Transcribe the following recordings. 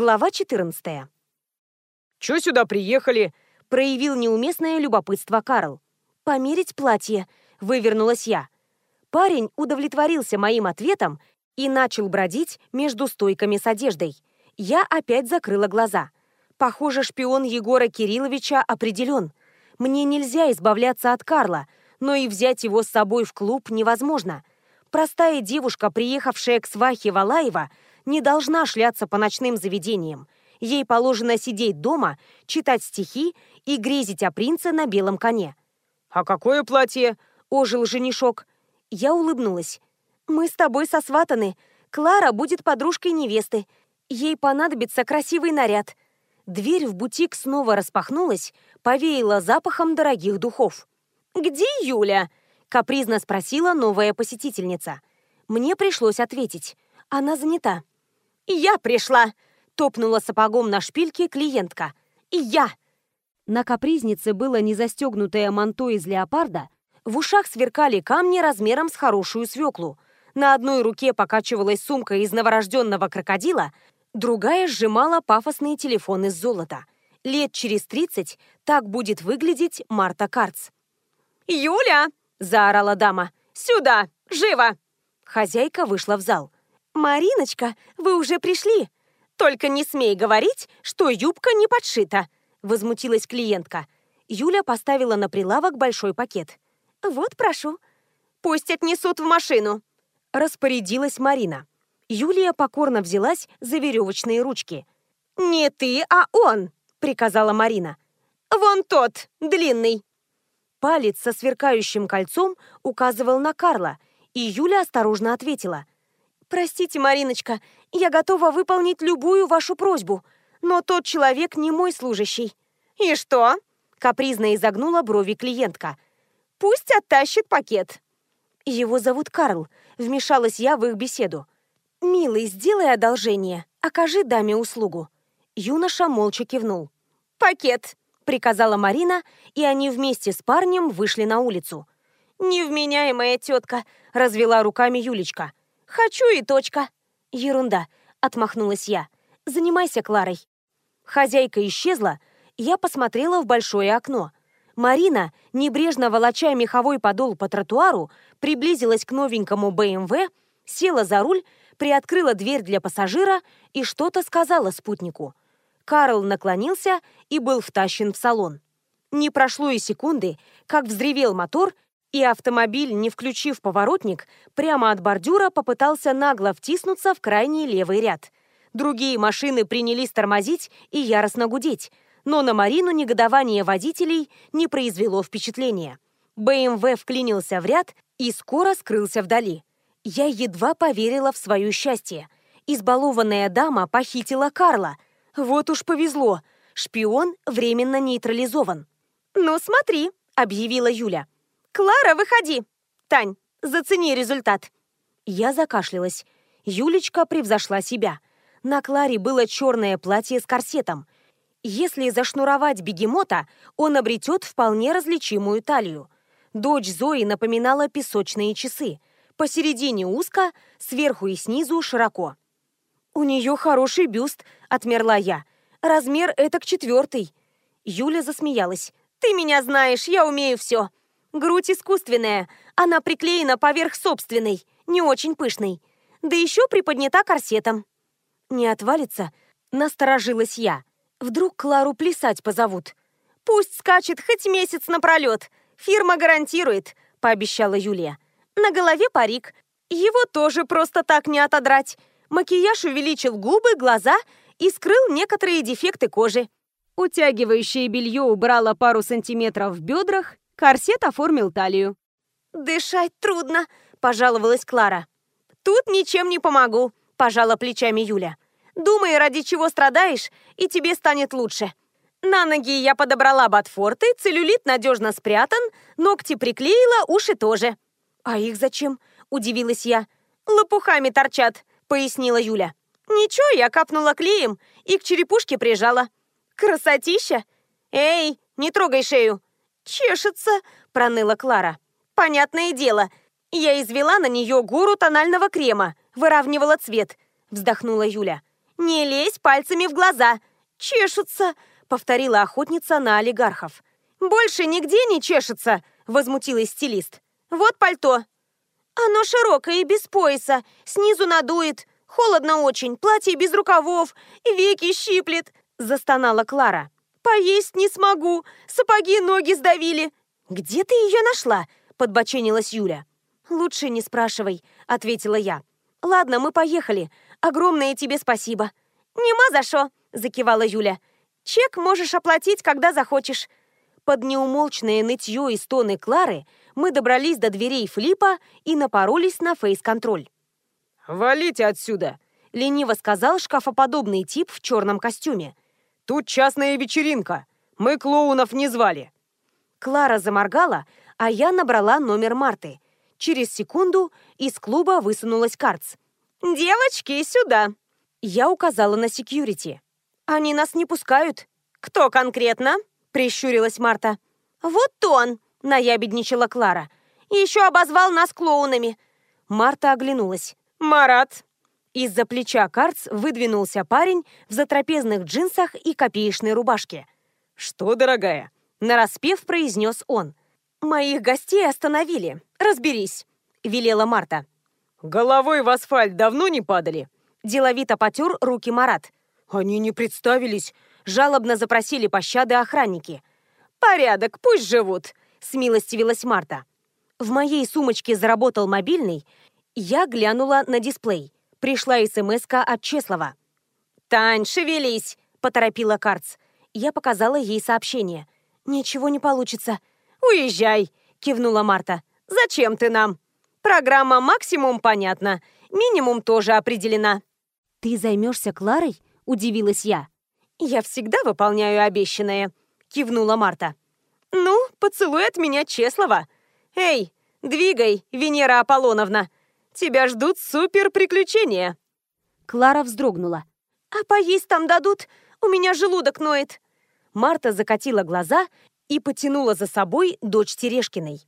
Глава 14. «Чё сюда приехали?» — проявил неуместное любопытство Карл. «Померить платье», — вывернулась я. Парень удовлетворился моим ответом и начал бродить между стойками с одеждой. Я опять закрыла глаза. Похоже, шпион Егора Кирилловича определен. Мне нельзя избавляться от Карла, но и взять его с собой в клуб невозможно. Простая девушка, приехавшая к свахе Валаева, не должна шляться по ночным заведениям. Ей положено сидеть дома, читать стихи и грезить о принце на белом коне. «А какое платье?» – ожил женишок. Я улыбнулась. «Мы с тобой сосватаны. Клара будет подружкой невесты. Ей понадобится красивый наряд». Дверь в бутик снова распахнулась, повеяла запахом дорогих духов. «Где Юля?» – капризно спросила новая посетительница. Мне пришлось ответить. Она занята. «Я пришла!» — топнула сапогом на шпильке клиентка. «И я!» На капризнице было незастегнутое манто из леопарда, в ушах сверкали камни размером с хорошую свеклу. На одной руке покачивалась сумка из новорожденного крокодила, другая сжимала пафосный телефон из золота. Лет через тридцать так будет выглядеть Марта Карц. «Юля!» – заорала дама. «Сюда! Живо!» Хозяйка вышла в зал. «Мариночка, вы уже пришли?» «Только не смей говорить, что юбка не подшита!» Возмутилась клиентка. Юля поставила на прилавок большой пакет. «Вот, прошу». «Пусть отнесут в машину!» Распорядилась Марина. Юлия покорно взялась за веревочные ручки. «Не ты, а он!» — приказала Марина. «Вон тот, длинный!» Палец со сверкающим кольцом указывал на Карла, и Юля осторожно ответила. «Простите, Мариночка, я готова выполнить любую вашу просьбу, но тот человек не мой служащий». «И что?» — капризно изогнула брови клиентка. «Пусть оттащит пакет». «Его зовут Карл», — вмешалась я в их беседу. «Милый, сделай одолжение, окажи даме услугу». Юноша молча кивнул. «Пакет», — приказала Марина, и они вместе с парнем вышли на улицу. «Невменяемая тетка», — развела руками Юлечка. Хочу и точка. Ерунда, отмахнулась я. Занимайся Кларой. Хозяйка исчезла, я посмотрела в большое окно. Марина, небрежно волоча меховой подол по тротуару, приблизилась к новенькому БМВ, села за руль, приоткрыла дверь для пассажира и что-то сказала спутнику. Карл наклонился и был втащен в салон. Не прошло и секунды, как взревел мотор, и автомобиль, не включив поворотник, прямо от бордюра попытался нагло втиснуться в крайний левый ряд. Другие машины принялись тормозить и яростно гудеть, но на Марину негодование водителей не произвело впечатления. БМВ вклинился в ряд и скоро скрылся вдали. Я едва поверила в свое счастье. Избалованная дама похитила Карла. Вот уж повезло. Шпион временно нейтрализован. «Ну смотри», — объявила Юля. «Клара, выходи! Тань, зацени результат!» Я закашлялась. Юлечка превзошла себя. На Кларе было черное платье с корсетом. Если зашнуровать бегемота, он обретет вполне различимую талию. Дочь Зои напоминала песочные часы. Посередине узко, сверху и снизу широко. «У нее хороший бюст», — отмерла я. «Размер это к четвертый». Юля засмеялась. «Ты меня знаешь, я умею все. Грудь искусственная, она приклеена поверх собственной, не очень пышной. Да еще приподнята корсетом. Не отвалится? Насторожилась я. Вдруг Клару плясать позовут. Пусть скачет хоть месяц напролет. Фирма гарантирует, пообещала Юлия. На голове парик. Его тоже просто так не отодрать. Макияж увеличил губы, глаза и скрыл некоторые дефекты кожи. Утягивающее белье убрало пару сантиметров в бедрах Корсет оформил талию. «Дышать трудно», — пожаловалась Клара. «Тут ничем не помогу», — пожала плечами Юля. «Думай, ради чего страдаешь, и тебе станет лучше». На ноги я подобрала ботфорты, целлюлит надежно спрятан, ногти приклеила, уши тоже. «А их зачем?» – удивилась я. «Лопухами торчат», – пояснила Юля. «Ничего, я капнула клеем и к черепушке прижала. Красотища! Эй, не трогай шею!» «Чешется», — проныла Клара. «Понятное дело. Я извела на нее гору тонального крема, выравнивала цвет», — вздохнула Юля. «Не лезь пальцами в глаза! Чешутся!» — повторила охотница на олигархов. «Больше нигде не чешется!» — возмутилась стилист. «Вот пальто!» «Оно широкое и без пояса, снизу надует. Холодно очень, платье без рукавов, веки щиплет!» — застонала Клара. «Поесть не смогу, сапоги ноги сдавили!» «Где ты ее нашла?» — подбоченилась Юля. «Лучше не спрашивай», — ответила я. «Ладно, мы поехали. Огромное тебе спасибо». «Нема за шо», — закивала Юля. «Чек можешь оплатить, когда захочешь». Под неумолчное нытье и стоны Клары мы добрались до дверей Флипа и напоролись на фейс-контроль. «Валите отсюда!» — лениво сказал шкафоподобный тип в черном костюме. «Тут частная вечеринка. Мы клоунов не звали». Клара заморгала, а я набрала номер Марты. Через секунду из клуба высунулась Карц. «Девочки, сюда!» Я указала на секьюрити. «Они нас не пускают». «Кто конкретно?» — прищурилась Марта. «Вот он!» — наябедничала Клара. «Еще обозвал нас клоунами». Марта оглянулась. «Марат!» Из-за плеча Карц выдвинулся парень в затрапезных джинсах и копеечной рубашке. «Что, дорогая?» Нараспев произнес он. «Моих гостей остановили. Разберись», — велела Марта. «Головой в асфальт давно не падали?» Деловито потер руки Марат. «Они не представились», — жалобно запросили пощады охранники. «Порядок, пусть живут», — смилостивилась Марта. В моей сумочке заработал мобильный. Я глянула на дисплей. Пришла смс от Чеслова. «Тань, шевелись!» — поторопила Карц. Я показала ей сообщение. «Ничего не получится». «Уезжай!» — кивнула Марта. «Зачем ты нам? Программа «Максимум» понятна. Минимум тоже определена». «Ты займешься Кларой?» — удивилась я. «Я всегда выполняю обещанное», — кивнула Марта. «Ну, поцелуй от меня Чеслова. Эй, двигай, Венера Аполлоновна. Тебя ждут супер-приключения». Клара вздрогнула. «А поесть там дадут? У меня желудок ноет». Марта закатила глаза и потянула за собой дочь Терешкиной.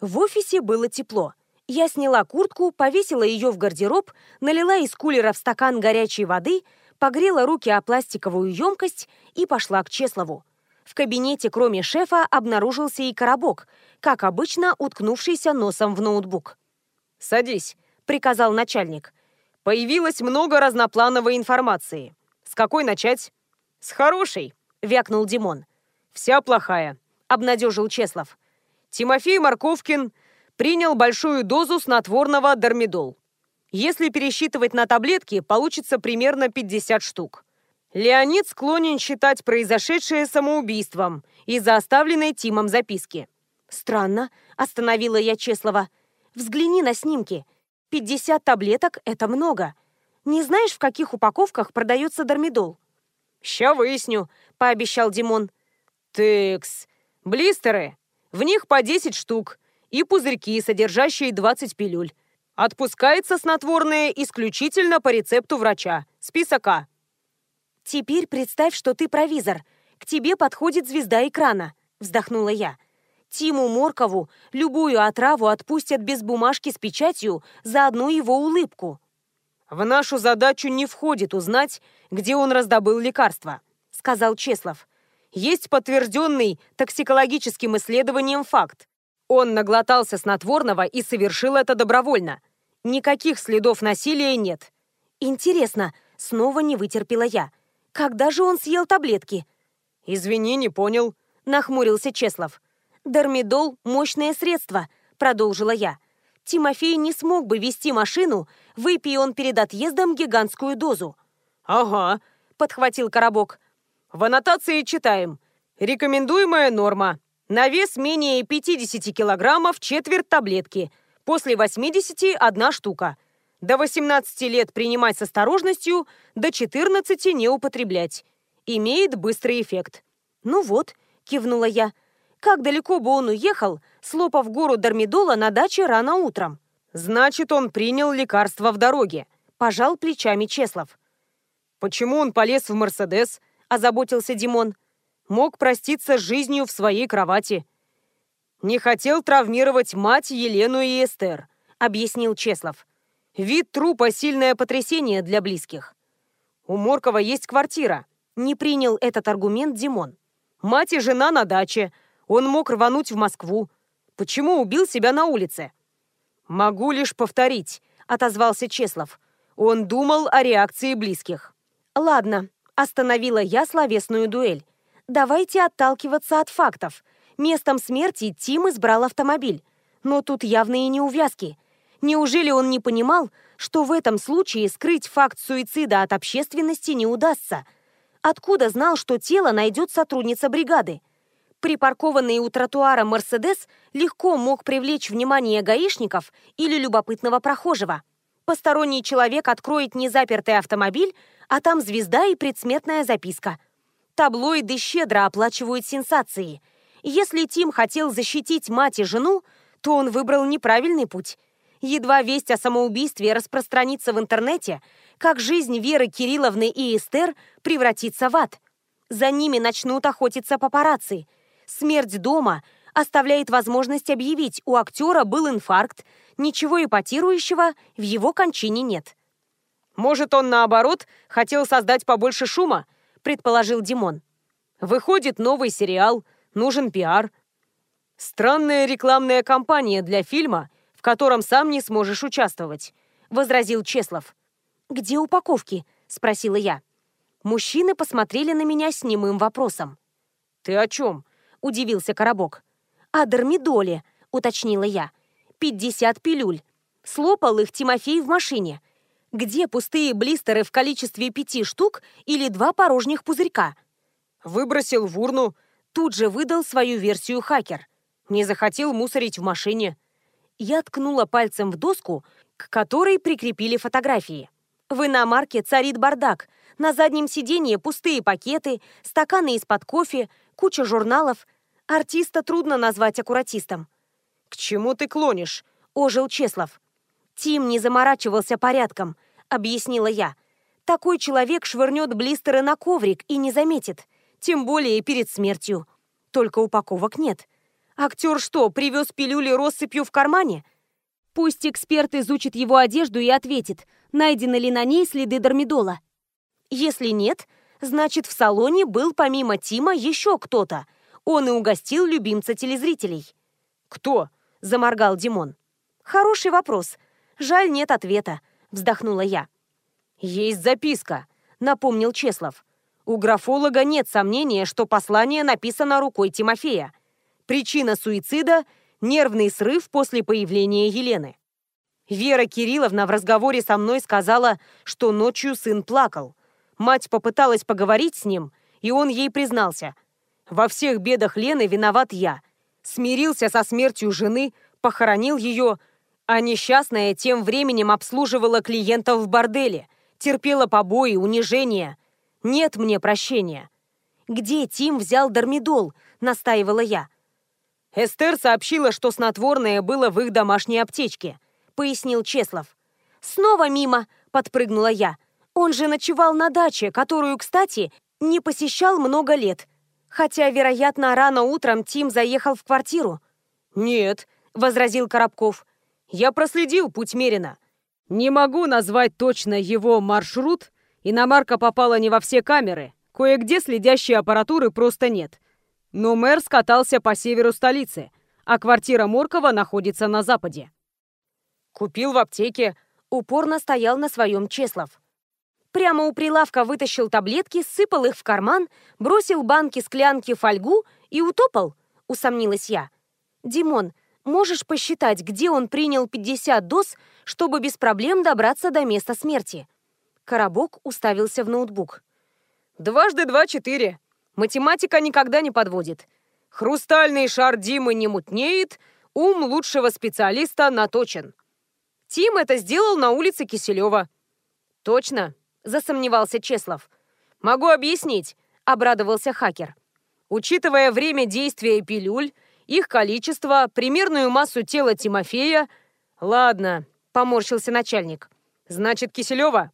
В офисе было тепло. Я сняла куртку, повесила ее в гардероб, налила из кулера в стакан горячей воды, погрела руки о пластиковую емкость и пошла к Чеслову. В кабинете, кроме шефа, обнаружился и коробок, как обычно, уткнувшийся носом в ноутбук. «Садись», — приказал начальник. «Появилось много разноплановой информации. С какой начать?» «С хорошей», — вякнул Димон. «Вся плохая», — обнадежил Чеслов. Тимофей Марковкин принял большую дозу снотворного дармидол. Если пересчитывать на таблетки, получится примерно 50 штук. Леонид склонен считать произошедшее самоубийством из-за оставленной Тимом записки. «Странно», — остановила я Чеслова. «Взгляни на снимки. 50 таблеток — это много. Не знаешь, в каких упаковках продается дармидол?» «Ща выясню», — пообещал Димон. «Текс. Блистеры. В них по 10 штук. И пузырьки, содержащие 20 пилюль. Отпускается снотворное исключительно по рецепту врача. Список А. «Теперь представь, что ты провизор. К тебе подходит звезда экрана», — вздохнула я. Тиму Моркову любую отраву отпустят без бумажки с печатью за одну его улыбку. «В нашу задачу не входит узнать, где он раздобыл лекарство», — сказал Чеслов. «Есть подтвержденный токсикологическим исследованием факт. Он наглотался снотворного и совершил это добровольно. Никаких следов насилия нет». «Интересно», — снова не вытерпела я. «Когда же он съел таблетки?» «Извини, не понял», — нахмурился Чеслов. «Дармидол – мощное средство», – продолжила я. Тимофей не смог бы вести машину, выпей он перед отъездом гигантскую дозу. «Ага», – подхватил Коробок. «В аннотации читаем. Рекомендуемая норма. На вес менее 50 килограммов четверть таблетки. После 80 – одна штука. До 18 лет принимать с осторожностью, до 14 не употреблять. Имеет быстрый эффект». «Ну вот», – кивнула я, – как далеко бы он уехал, слопав гору Дармидола на даче рано утром? Значит, он принял лекарство в дороге. Пожал плечами Чеслов. Почему он полез в Мерседес? Озаботился Димон. Мог проститься с жизнью в своей кровати. Не хотел травмировать мать Елену и Эстер, объяснил Чеслов. Вид трупа – сильное потрясение для близких. У Моркова есть квартира. Не принял этот аргумент Димон. Мать и жена на даче. Он мог рвануть в Москву. Почему убил себя на улице? Могу лишь повторить, отозвался Чеслов. Он думал о реакции близких. Ладно, остановила я словесную дуэль. Давайте отталкиваться от фактов. Местом смерти Тим избрал автомобиль. Но тут явные неувязки. Неужели он не понимал, что в этом случае скрыть факт суицида от общественности не удастся? Откуда знал, что тело найдет сотрудница бригады? Припаркованный у тротуара «Мерседес» легко мог привлечь внимание гаишников или любопытного прохожего. Посторонний человек откроет незапертый автомобиль, а там звезда и предсмертная записка. Таблоиды щедро оплачивают сенсации. Если Тим хотел защитить мать и жену, то он выбрал неправильный путь. Едва весть о самоубийстве распространится в интернете, как жизнь Веры Кирилловны и Эстер превратится в ад. За ними начнут охотиться папарацци. Смерть дома оставляет возможность объявить, у актера был инфаркт, ничего эпатирующего в его кончине нет. «Может, он, наоборот, хотел создать побольше шума?» – предположил Димон. «Выходит новый сериал, нужен пиар». «Странная рекламная кампания для фильма, в котором сам не сможешь участвовать», – возразил Чеслов. «Где упаковки?» – спросила я. Мужчины посмотрели на меня с немым вопросом. «Ты о чем?» – удивился Коробок. «О дормидоле», – уточнила я. «50 пилюль. Слопал их Тимофей в машине. Где пустые блистеры в количестве пяти штук или два порожних пузырька?» «Выбросил в урну». Тут же выдал свою версию хакер. Не захотел мусорить в машине. Я ткнула пальцем в доску, к которой прикрепили фотографии. В иномарке царит бардак. На заднем сиденье пустые пакеты, стаканы из-под кофе, куча журналов. Артиста трудно назвать аккуратистом. «К чему ты клонишь?» – ожил Чеслов. «Тим не заморачивался порядком», – объяснила я. «Такой человек швырнет блистеры на коврик и не заметит, тем более перед смертью. Только упаковок нет. Актер что, привез пилюли россыпью в кармане?» Пусть эксперт изучит его одежду и ответит, найдены ли на ней следы дормидола. Если нет, значит в салоне был помимо Тима еще кто-то. Он и угостил любимца телезрителей. «Кто?» – заморгал Димон. «Хороший вопрос. Жаль, нет ответа», – вздохнула я. «Есть записка», – напомнил Чеслов. «У графолога нет сомнения, что послание написано рукой Тимофея. Причина суицида – нервный срыв после появления Елены. Вера Кирилловна в разговоре со мной сказала, что ночью сын плакал. Мать попыталась поговорить с ним, и он ей признался. «Во всех бедах Лены виноват я. Смирился со смертью жены, похоронил ее, а несчастная тем временем обслуживала клиентов в борделе, терпела побои, унижения. Нет мне прощения». «Где Тим взял дармидол?» – настаивала я. Эстер сообщила, что снотворное было в их домашней аптечке, пояснил Чеслов. Снова мимо, подпрыгнула я. Он же ночевал на даче, которую, кстати, не посещал много лет. Хотя, вероятно, рано утром Тим заехал в квартиру. «Нет», — возразил Коробков. «Я проследил путь Мерина. Не могу назвать точно его маршрут. Иномарка попала не во все камеры. Кое-где следящей аппаратуры просто нет. Но мэр скатался по северу столицы, а квартира Моркова находится на западе. Купил в аптеке, упорно стоял на своем Чеслов. Прямо у прилавка вытащил таблетки, сыпал их в карман, бросил банки, склянки, фольгу и утопал, усомнилась я. «Димон, можешь посчитать, где он принял 50 доз, чтобы без проблем добраться до места смерти?» Коробок уставился в ноутбук. «Дважды два — четыре. Математика никогда не подводит. Хрустальный шар Димы не мутнеет, ум лучшего специалиста наточен. Тим это сделал на улице Киселева. Точно, засомневался Чеслов. Могу объяснить, обрадовался хакер. Учитывая время действия пилюль, их количество, примерную массу тела Тимофея... Ладно, поморщился начальник. Значит, Киселева?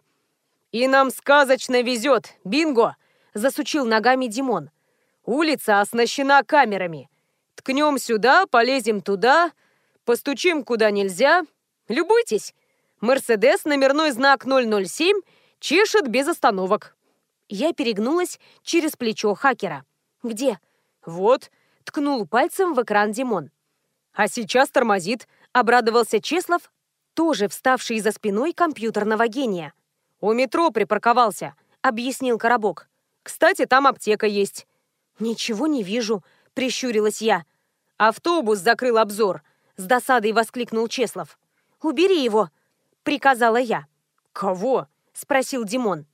И нам сказочно везет, бинго! засучил ногами Димон. «Улица оснащена камерами. Ткнем сюда, полезем туда, постучим куда нельзя. Любуйтесь. Мерседес, номерной знак 007, Чешет без остановок. Я перегнулась через плечо хакера. «Где?» «Вот», — ткнул пальцем в экран Димон. «А сейчас тормозит», — обрадовался Чеслов, тоже вставший за спиной компьютерного гения. «У метро припарковался», — объяснил Коробок. «Кстати, там аптека есть». «Ничего не вижу», — прищурилась я. «Автобус закрыл обзор», — с досадой воскликнул Чеслов. «Убери его», — приказала я. «Кого?» — спросил Димон.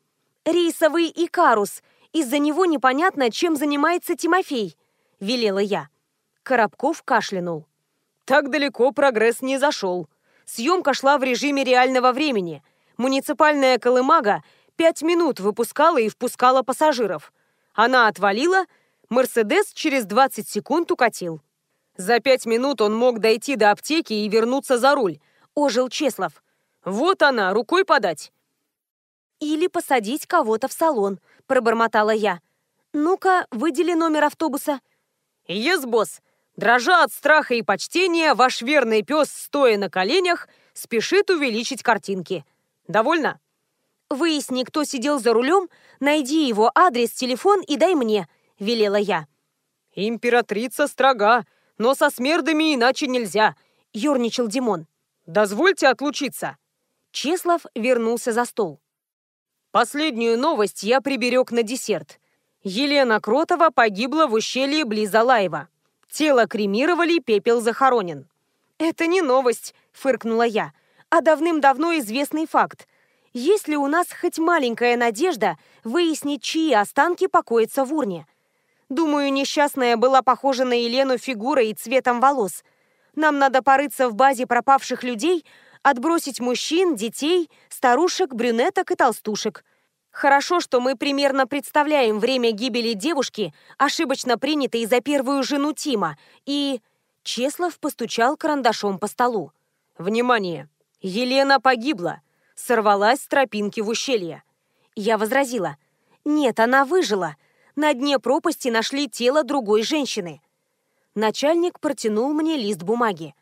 «Рейсовый Икарус. Из-за него непонятно, чем занимается Тимофей», — велела я. Коробков кашлянул. «Так далеко прогресс не зашел. Съемка шла в режиме реального времени. Муниципальная колымага пять минут выпускала и впускала пассажиров. Она отвалила, Мерседес через 20 секунд укатил. За пять минут он мог дойти до аптеки и вернуться за руль. Ожил Чеслов. Вот она, рукой подать. «Или посадить кого-то в салон», — пробормотала я. «Ну-ка, выдели номер автобуса». «Ес, босс! Дрожа от страха и почтения, ваш верный пес, стоя на коленях, спешит увеличить картинки. Довольно?» «Выясни, кто сидел за рулем, найди его адрес, телефон и дай мне», — велела я. «Императрица строга, но со смердами иначе нельзя», — ерничал Димон. «Дозвольте отлучиться». Чеслов вернулся за стол. Последнюю новость я приберег на десерт. Елена Кротова погибла в ущелье близ Алаева. Тело кремировали, пепел захоронен. «Это не новость», — фыркнула я, — «а давным-давно известный факт. Есть ли у нас хоть маленькая надежда выяснить, чьи останки покоятся в урне? Думаю, несчастная была похожа на Елену фигурой и цветом волос. Нам надо порыться в базе пропавших людей — отбросить мужчин, детей, старушек, брюнеток и толстушек. Хорошо, что мы примерно представляем время гибели девушки, ошибочно принятой за первую жену Тима, и... Чеслов постучал карандашом по столу. «Внимание! Елена погибла! Сорвалась с тропинки в ущелье!» Я возразила. «Нет, она выжила. На дне пропасти нашли тело другой женщины». Начальник протянул мне лист бумаги.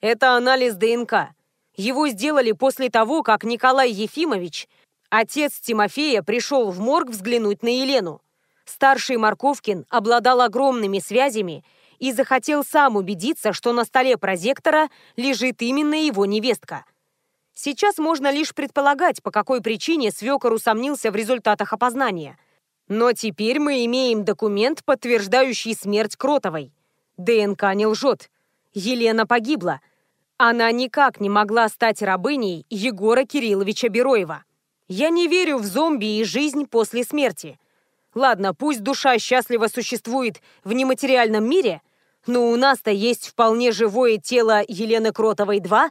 «Это анализ ДНК. Его сделали после того, как Николай Ефимович, отец Тимофея, пришел в морг взглянуть на Елену. Старший Марковкин обладал огромными связями и захотел сам убедиться, что на столе прозектора лежит именно его невестка. Сейчас можно лишь предполагать, по какой причине свекор усомнился в результатах опознания. Но теперь мы имеем документ, подтверждающий смерть Кротовой. ДНК не лжет. Елена погибла – она никак не могла стать рабыней Егора Кирилловича Бероева. Я не верю в зомби и жизнь после смерти. Ладно, пусть душа счастливо существует в нематериальном мире, но у нас-то есть вполне живое тело Елены Кротовой-2,